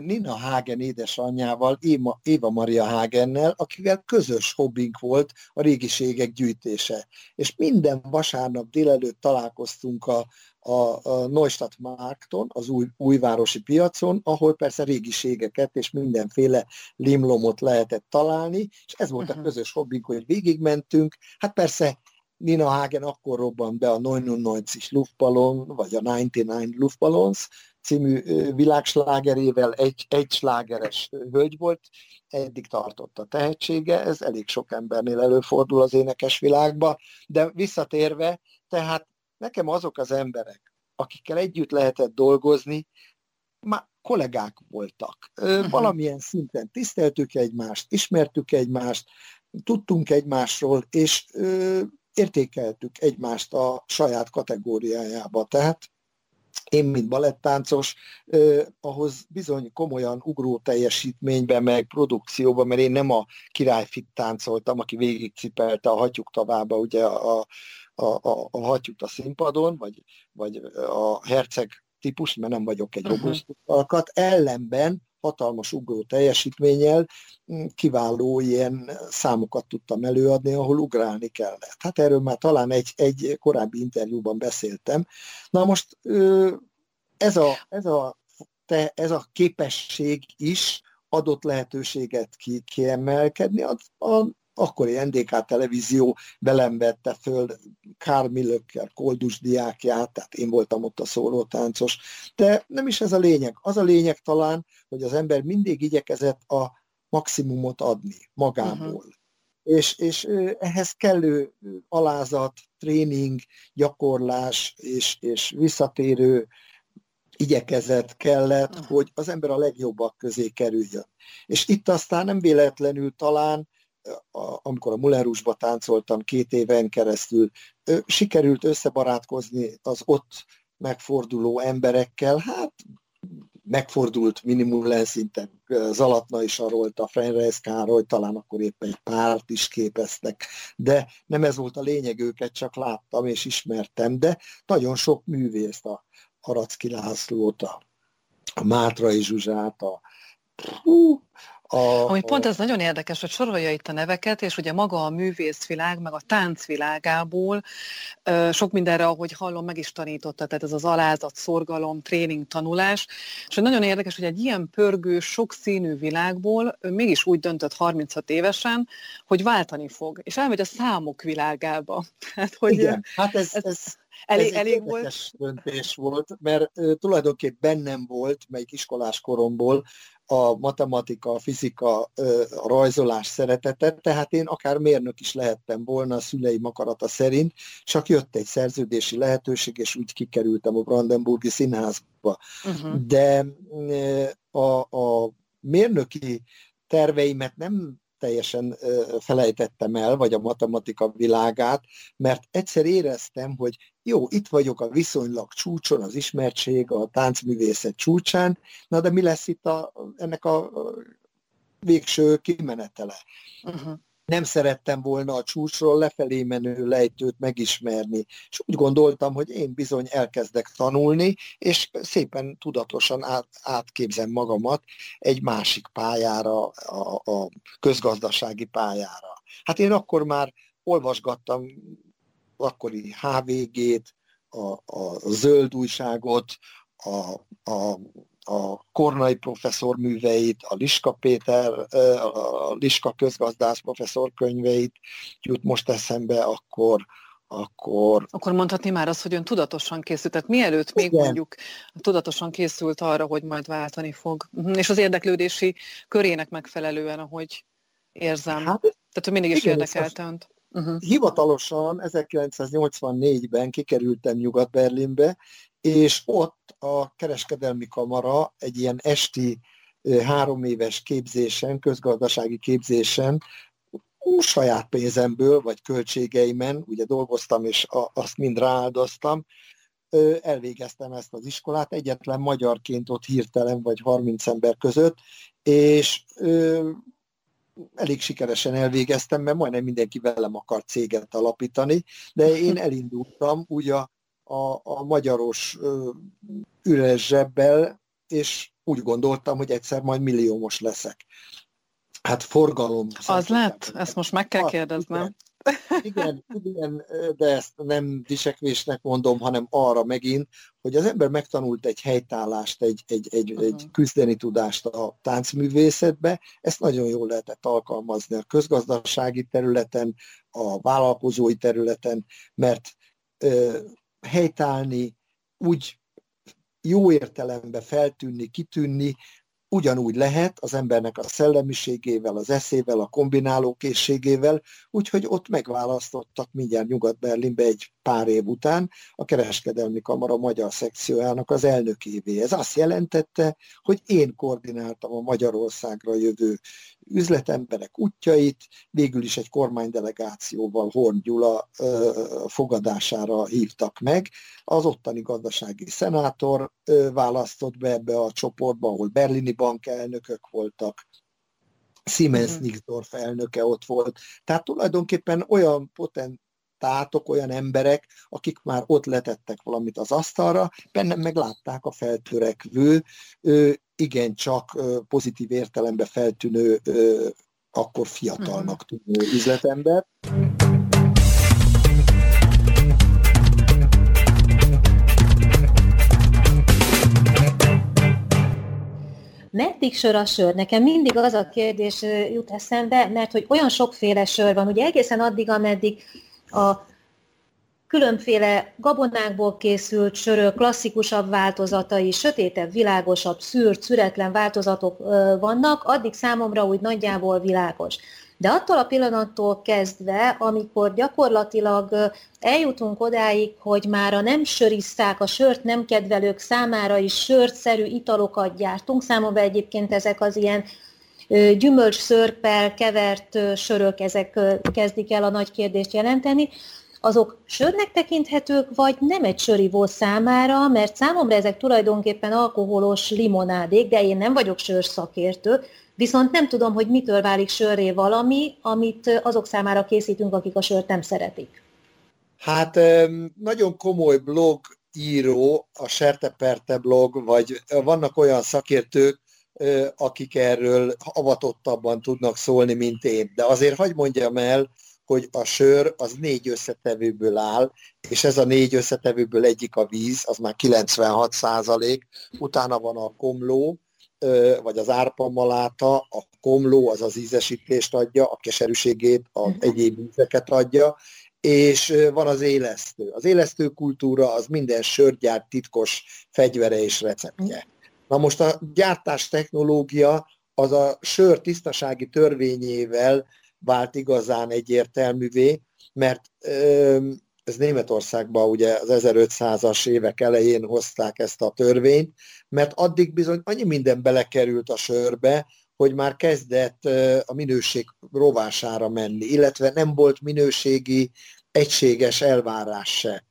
Nina Hagen édesanyjával, Éva, Maria Hagennel, akivel közös hobbink volt a régiségek gyűjtése. És minden vasárnap délelőtt találkoztunk a, a, a Neustadt Markton, az új, újvárosi piacon, ahol persze régiségeket és mindenféle limlomot lehetett találni, és ez volt a mhm. közös hobbink, hogy végigmentünk. Hát persze Nina Hagen akkor robban be a 99 Luftballon, vagy a 99 Luftballons, című világslágerével egy, egy slágeres hölgy volt, eddig tartott a tehetsége, ez elég sok embernél előfordul az énekes világba, de visszatérve, tehát nekem azok az emberek, akikkel együtt lehetett dolgozni, már kollégák voltak. Uh-huh. Valamilyen szinten tiszteltük egymást, ismertük egymást, tudtunk egymásról, és ö, értékeltük egymást a saját kategóriájába. Tehát én, mint balettáncos, eh, ahhoz bizony komolyan ugró teljesítményben, meg produkcióban, mert én nem a királyfit táncoltam, aki végigcipelte a hatyuk tavába, ugye a, a, a, a hatyut a színpadon, vagy, vagy a herceg típus, mert nem vagyok egy robusztus alkat, ellenben hatalmas ugró teljesítménnyel mm, kiváló ilyen számokat tudtam előadni, ahol ugrálni kellett. Hát erről már talán egy, egy korábbi interjúban beszéltem. Na most ez a, ez a, te, ez a képesség is adott lehetőséget ki, kiemelkedni. A, a akkori NDK televízió velem vette föl Kármilökkel, Koldus diákját, tehát én voltam ott a szólótáncos. De nem is ez a lényeg. Az a lényeg talán, hogy az ember mindig igyekezett a maximumot adni magából. Uh-huh. És, és ehhez kellő alázat, tréning, gyakorlás és, és visszatérő igyekezet kellett, uh-huh. hogy az ember a legjobbak közé kerüljön. És itt aztán nem véletlenül talán amikor a Mullerusba táncoltam két éven keresztül, sikerült összebarátkozni az ott megforduló emberekkel, hát megfordult minimum szinten Zalatna is arról, a Frenreis Károly, talán akkor éppen egy párt is képeztek, de nem ez volt a lényeg, őket csak láttam és ismertem, de nagyon sok művészt, a Aracki Lászlót, a, a Mátrai Zsuzsát, a, a, Ami pont ez nagyon érdekes, hogy sorolja itt a neveket, és ugye maga a művészvilág, meg a táncvilágából sok mindenre, ahogy hallom, meg is tanította, tehát ez az alázat, szorgalom, tréning, tanulás, és nagyon érdekes, hogy egy ilyen pörgő, sokszínű világból ő mégis úgy döntött 36 évesen, hogy váltani fog, és elmegy a számok világába. Tehát, hogy Igen, hát ez, ez, ez elég, ez elég volt. döntés volt, mert tulajdonképpen bennem volt, melyik iskolás koromból, a matematika, a fizika, a rajzolás szeretete, tehát én akár mérnök is lehettem volna a szüleim akarata szerint, csak jött egy szerződési lehetőség, és úgy kikerültem a Brandenburgi Színházba. Uh-huh. De a, a mérnöki terveimet nem teljesen felejtettem el, vagy a matematika világát, mert egyszer éreztem, hogy jó, itt vagyok a viszonylag csúcson, az ismertség, a táncművészet csúcsán, na de mi lesz itt a, ennek a végső kimenetele? Uh-huh. Nem szerettem volna a csúcsról lefelé menő lejtőt megismerni. És úgy gondoltam, hogy én bizony elkezdek tanulni, és szépen tudatosan át, átképzem magamat egy másik pályára, a, a közgazdasági pályára. Hát én akkor már olvasgattam akkori HVG-t, a, a zöld újságot, a, a a Kornai professzor műveit, a Liska Péter, a Liska közgazdász professzor könyveit jut most eszembe, akkor, akkor... Akkor mondhatni már azt, hogy ön tudatosan készült, tehát mielőtt még Igen. mondjuk tudatosan készült arra, hogy majd váltani fog. Mhm, és az érdeklődési körének megfelelően, ahogy érzem. Hát, tehát, hogy mindig is érdekelt önt. Uh-huh. Hivatalosan 1984-ben kikerültem Nyugat-Berlinbe, és ott a kereskedelmi kamara egy ilyen esti három éves képzésen, közgazdasági képzésen, saját pénzemből, vagy költségeimen, ugye dolgoztam, és azt mind rááldoztam, elvégeztem ezt az iskolát, egyetlen magyarként ott hirtelen, vagy 30 ember között, és elég sikeresen elvégeztem, mert majdnem mindenki velem akart céget alapítani, de én elindultam úgy a a, a magyaros üres zsebbel, és úgy gondoltam, hogy egyszer majd milliómos leszek. Hát forgalom. Az lett? Ezt most meg kell kérdeznem. Igen, igen, de ezt nem disekvésnek mondom, hanem arra megint, hogy az ember megtanult egy helytállást, egy, egy, egy, uh-huh. egy küzdeni tudást a táncművészetbe, ezt nagyon jól lehetett alkalmazni a közgazdasági területen, a vállalkozói területen, mert helytállni, úgy jó értelemben feltűnni, kitűnni, ugyanúgy lehet az embernek a szellemiségével, az eszével, a kombináló készségével, úgyhogy ott megválasztottak mindjárt Nyugat-Berlinbe egy pár év után a kereskedelmi kamara magyar szekciójának az elnökévé. Ez azt jelentette, hogy én koordináltam a Magyarországra jövő üzletemberek útjait, végül is egy kormánydelegációval Horn Gyula fogadására hívtak meg. Az ottani gazdasági szenátor választott be ebbe a csoportba, ahol berlini bankelnökök voltak, Siemens uh-huh. Nixdorf elnöke ott volt. Tehát tulajdonképpen olyan potent tátok, olyan emberek, akik már ott letettek valamit az asztalra, bennem meglátták a feltörekvő, igencsak pozitív értelemben feltűnő, akkor fiatalnak mhm. tűnő üzletember. Meddig sör a sör? Nekem mindig az a kérdés jut eszembe, mert hogy olyan sokféle sör van, ugye egészen addig, ameddig a különféle gabonákból készült sörök, klasszikusabb változatai, sötétebb, világosabb, szűrt, szüretlen változatok vannak, addig számomra úgy nagyjából világos. De attól a pillanattól kezdve, amikor gyakorlatilag eljutunk odáig, hogy már a nem söriszták, a sört nem kedvelők számára is sörtszerű italokat gyártunk, számomra egyébként ezek az ilyen gyümölcs szörppel kevert sörök, ezek kezdik el a nagy kérdést jelenteni, azok sörnek tekinthetők, vagy nem egy sörivó számára, mert számomra ezek tulajdonképpen alkoholos limonádék, de én nem vagyok sörszakértő, viszont nem tudom, hogy mitől válik sörré valami, amit azok számára készítünk, akik a sört nem szeretik. Hát nagyon komoly blog író, a Serteperte blog, vagy vannak olyan szakértők, akik erről avatottabban tudnak szólni, mint én. De azért hagyd mondjam el, hogy a sör az négy összetevőből áll, és ez a négy összetevőből egyik a víz, az már 96 százalék, utána van a komló, vagy az árpamaláta, a komló az az ízesítést adja, a keserűségét, a mhm. egyéb ízeket adja, és van az élesztő. Az élesztő kultúra az minden sörgyárt titkos fegyvere és receptje. Na most a gyártás technológia az a sör tisztasági törvényével vált igazán egyértelművé, mert ez Németországban ugye az 1500-as évek elején hozták ezt a törvényt, mert addig bizony annyi minden belekerült a sörbe, hogy már kezdett a minőség rovására menni, illetve nem volt minőségi egységes elvárás se.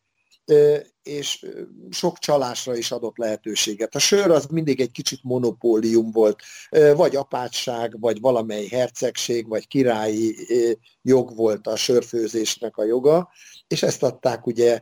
És sok csalásra is adott lehetőséget. A sör az mindig egy kicsit monopólium volt, vagy apátság, vagy valamely hercegség, vagy királyi jog volt a sörfőzésnek a joga, és ezt adták ugye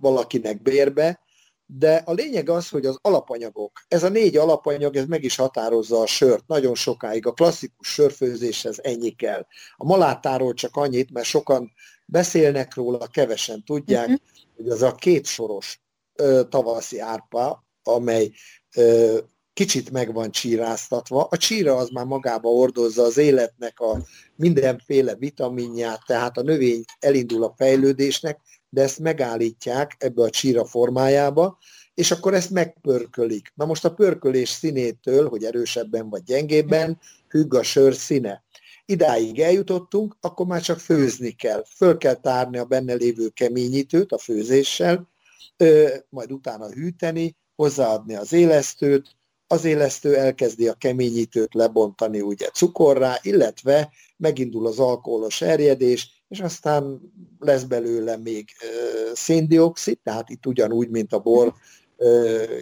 valakinek bérbe, de a lényeg az, hogy az alapanyagok, ez a négy alapanyag, ez meg is határozza a sört nagyon sokáig. A klasszikus sörfőzéshez ennyi kell. A malátáról csak annyit, mert sokan beszélnek róla, kevesen tudják, uh-huh. Hogy az a két soros ö, tavaszi árpa, amely ö, kicsit meg van csíráztatva. A csíra az már magába ordozza az életnek a mindenféle vitaminját, tehát a növény elindul a fejlődésnek, de ezt megállítják ebbe a csíra formájába, és akkor ezt megpörkölik. Na most a pörkölés színétől, hogy erősebben vagy gyengébben, függ a sör színe. Idáig eljutottunk, akkor már csak főzni kell. Föl kell tárni a benne lévő keményítőt a főzéssel, majd utána hűteni, hozzáadni az élesztőt, az élesztő elkezdi a keményítőt lebontani ugye cukorrá, illetve megindul az alkoholos erjedés, és aztán lesz belőle még széndiokszid, tehát itt ugyanúgy, mint a bor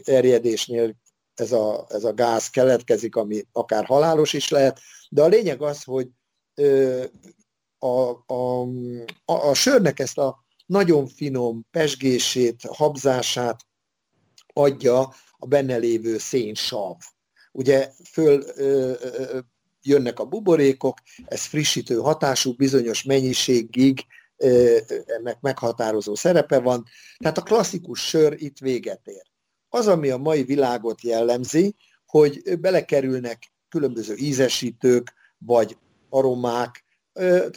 erjedésnél ez a, ez a gáz keletkezik, ami akár halálos is lehet, de a lényeg az, hogy a, a, a, a sörnek ezt a nagyon finom pesgését, habzását adja a benne lévő szénsav. Ugye föl ö, ö, jönnek a buborékok, ez frissítő hatású, bizonyos mennyiségig ennek meghatározó szerepe van. Tehát a klasszikus sör itt véget ér. Az, ami a mai világot jellemzi, hogy belekerülnek különböző ízesítők, vagy aromák.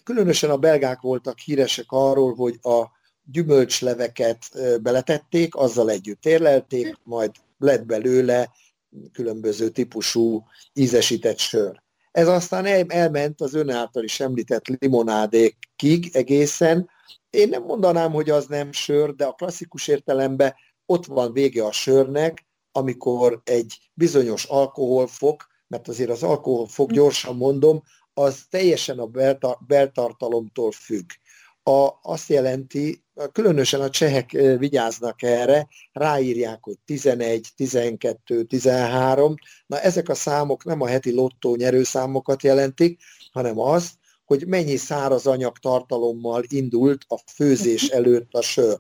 Különösen a belgák voltak híresek arról, hogy a gyümölcsleveket beletették, azzal együtt érlelték, majd lett belőle különböző típusú ízesített sör. Ez aztán el, elment az ön által is említett limonádékig egészen. Én nem mondanám, hogy az nem sör, de a klasszikus értelemben ott van vége a sörnek, amikor egy bizonyos alkoholfok, mert azért az alkoholfok, gyorsan mondom, az teljesen a beltartalomtól függ. A, azt jelenti, különösen a csehek vigyáznak erre, ráírják, hogy 11, 12, 13, na ezek a számok nem a heti lottó nyerőszámokat jelentik, hanem az, hogy mennyi száraz anyag tartalommal indult a főzés előtt a sör.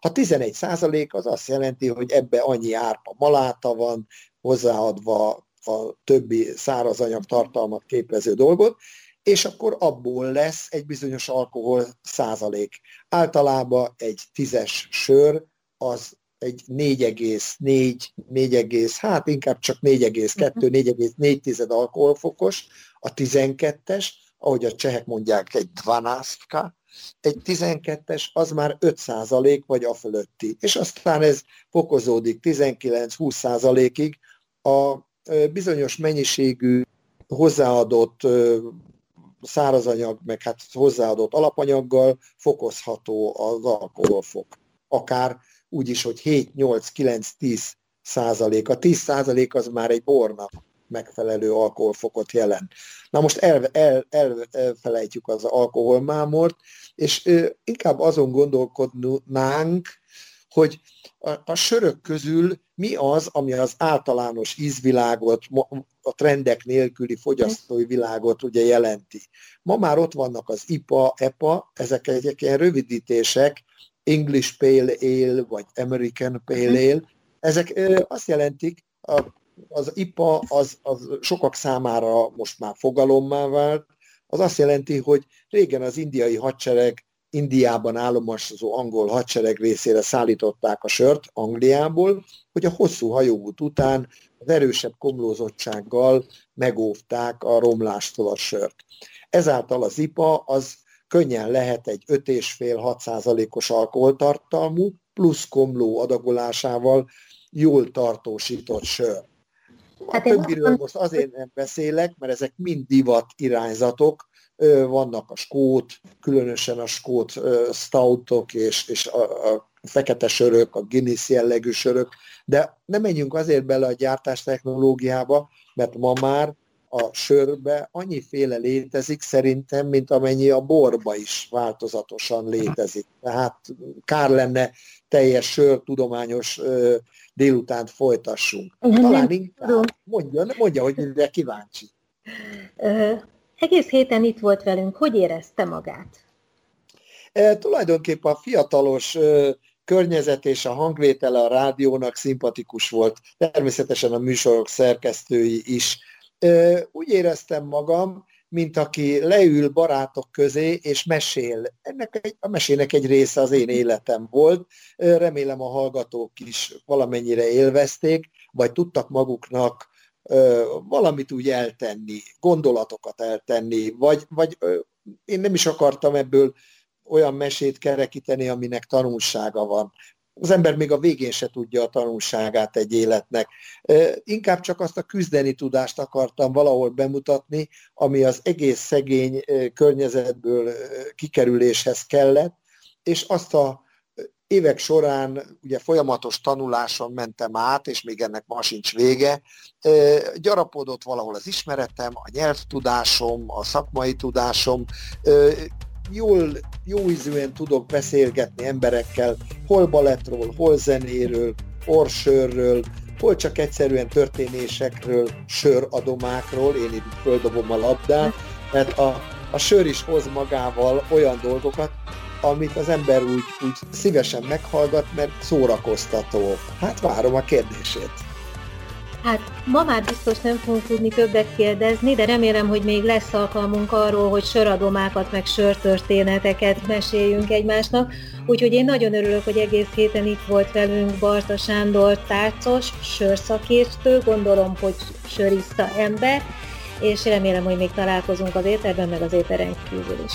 Ha 11 százalék, az azt jelenti, hogy ebbe annyi árpa maláta van, hozzáadva a többi szárazanyag tartalmat képező dolgot, és akkor abból lesz egy bizonyos alkohol százalék. Általában egy tízes sör az egy 4,4, 4, hát inkább csak 4,2, 4,4 mhm. alkoholfokos, a 12-es, ahogy a csehek mondják, egy dvanászka, egy 12-es az már 5 százalék vagy a fölötti. És aztán ez fokozódik 19-20 százalékig a bizonyos mennyiségű hozzáadott szárazanyag, meg hát hozzáadott alapanyaggal fokozható az alkoholfok. Akár úgy is, hogy 7, 8, 9, 10 százalék. A 10 százalék az már egy bornak megfelelő alkoholfokot jelent. Na most el, el, el, elfelejtjük az alkoholmámort, és inkább azon gondolkodnánk, hogy a, a sörök közül mi az, ami az általános ízvilágot, a trendek nélküli fogyasztói világot ugye jelenti. Ma már ott vannak az IPA, EPA, ezek egy ilyen rövidítések, English Pale Ale, vagy American Pale. Ale, ezek azt jelentik, az IPA az, az sokak számára most már fogalommá vált, az azt jelenti, hogy régen az indiai hadsereg Indiában állomásozó angol hadsereg részére szállították a sört Angliából, hogy a hosszú hajóút után az erősebb komlózottsággal megóvták a romlástól a sört. Ezáltal az IPA az könnyen lehet egy 5,5-6 százalékos alkoholtartalmú, plusz komló adagolásával jól tartósított sör. A hát többiről most azért nem beszélek, mert ezek mind divat irányzatok, vannak a skót, különösen a skót stoutok és, és a, a fekete sörök, a Guinness jellegű sörök, de nem menjünk azért bele a gyártás technológiába, mert ma már a sörbe annyiféle létezik szerintem, mint amennyi a borba is változatosan létezik. Tehát kár lenne teljes sör tudományos ö, délutánt folytassunk. Talán inkább mondja, mondja, hogy mire kíváncsi. Ö, egész héten itt volt velünk, hogy érezte magát? E, tulajdonképpen a fiatalos ö, környezet és a hangvétele a rádiónak szimpatikus volt, természetesen a műsorok szerkesztői is. Úgy éreztem magam, mint aki leül barátok közé és mesél. Ennek egy, a mesének egy része az én életem volt. Remélem a hallgatók is valamennyire élvezték, vagy tudtak maguknak valamit úgy eltenni, gondolatokat eltenni, vagy, vagy én nem is akartam ebből olyan mesét kerekíteni, aminek tanulsága van az ember még a végén se tudja a tanulságát egy életnek. Inkább csak azt a küzdeni tudást akartam valahol bemutatni, ami az egész szegény környezetből kikerüléshez kellett, és azt a évek során ugye folyamatos tanuláson mentem át, és még ennek ma sincs vége, gyarapodott valahol az ismeretem, a nyelvtudásom, a szakmai tudásom, jól, jó ízűen tudok beszélgetni emberekkel, hol balettról, hol zenéről, orsörről, hol csak egyszerűen történésekről, söradomákról, én itt földobom a labdát, mert a, a sör is hoz magával olyan dolgokat, amit az ember úgy, úgy szívesen meghallgat, mert szórakoztató. Hát várom a kérdését. Hát ma már biztos nem fogunk tudni többet kérdezni, de remélem, hogy még lesz alkalmunk arról, hogy söradomákat meg sörtörténeteket meséljünk egymásnak. Úgyhogy én nagyon örülök, hogy egész héten itt volt velünk Barta Sándor tárcos, sörszakértő, gondolom, hogy söriszta ember, és remélem, hogy még találkozunk az éterben, meg az éteren kívül is.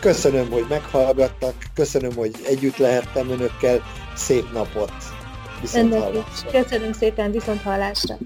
Köszönöm, hogy meghallgattak, köszönöm, hogy együtt lehettem önökkel, szép napot! Viszont hallásra. Köszönöm szépen, viszont hallásra.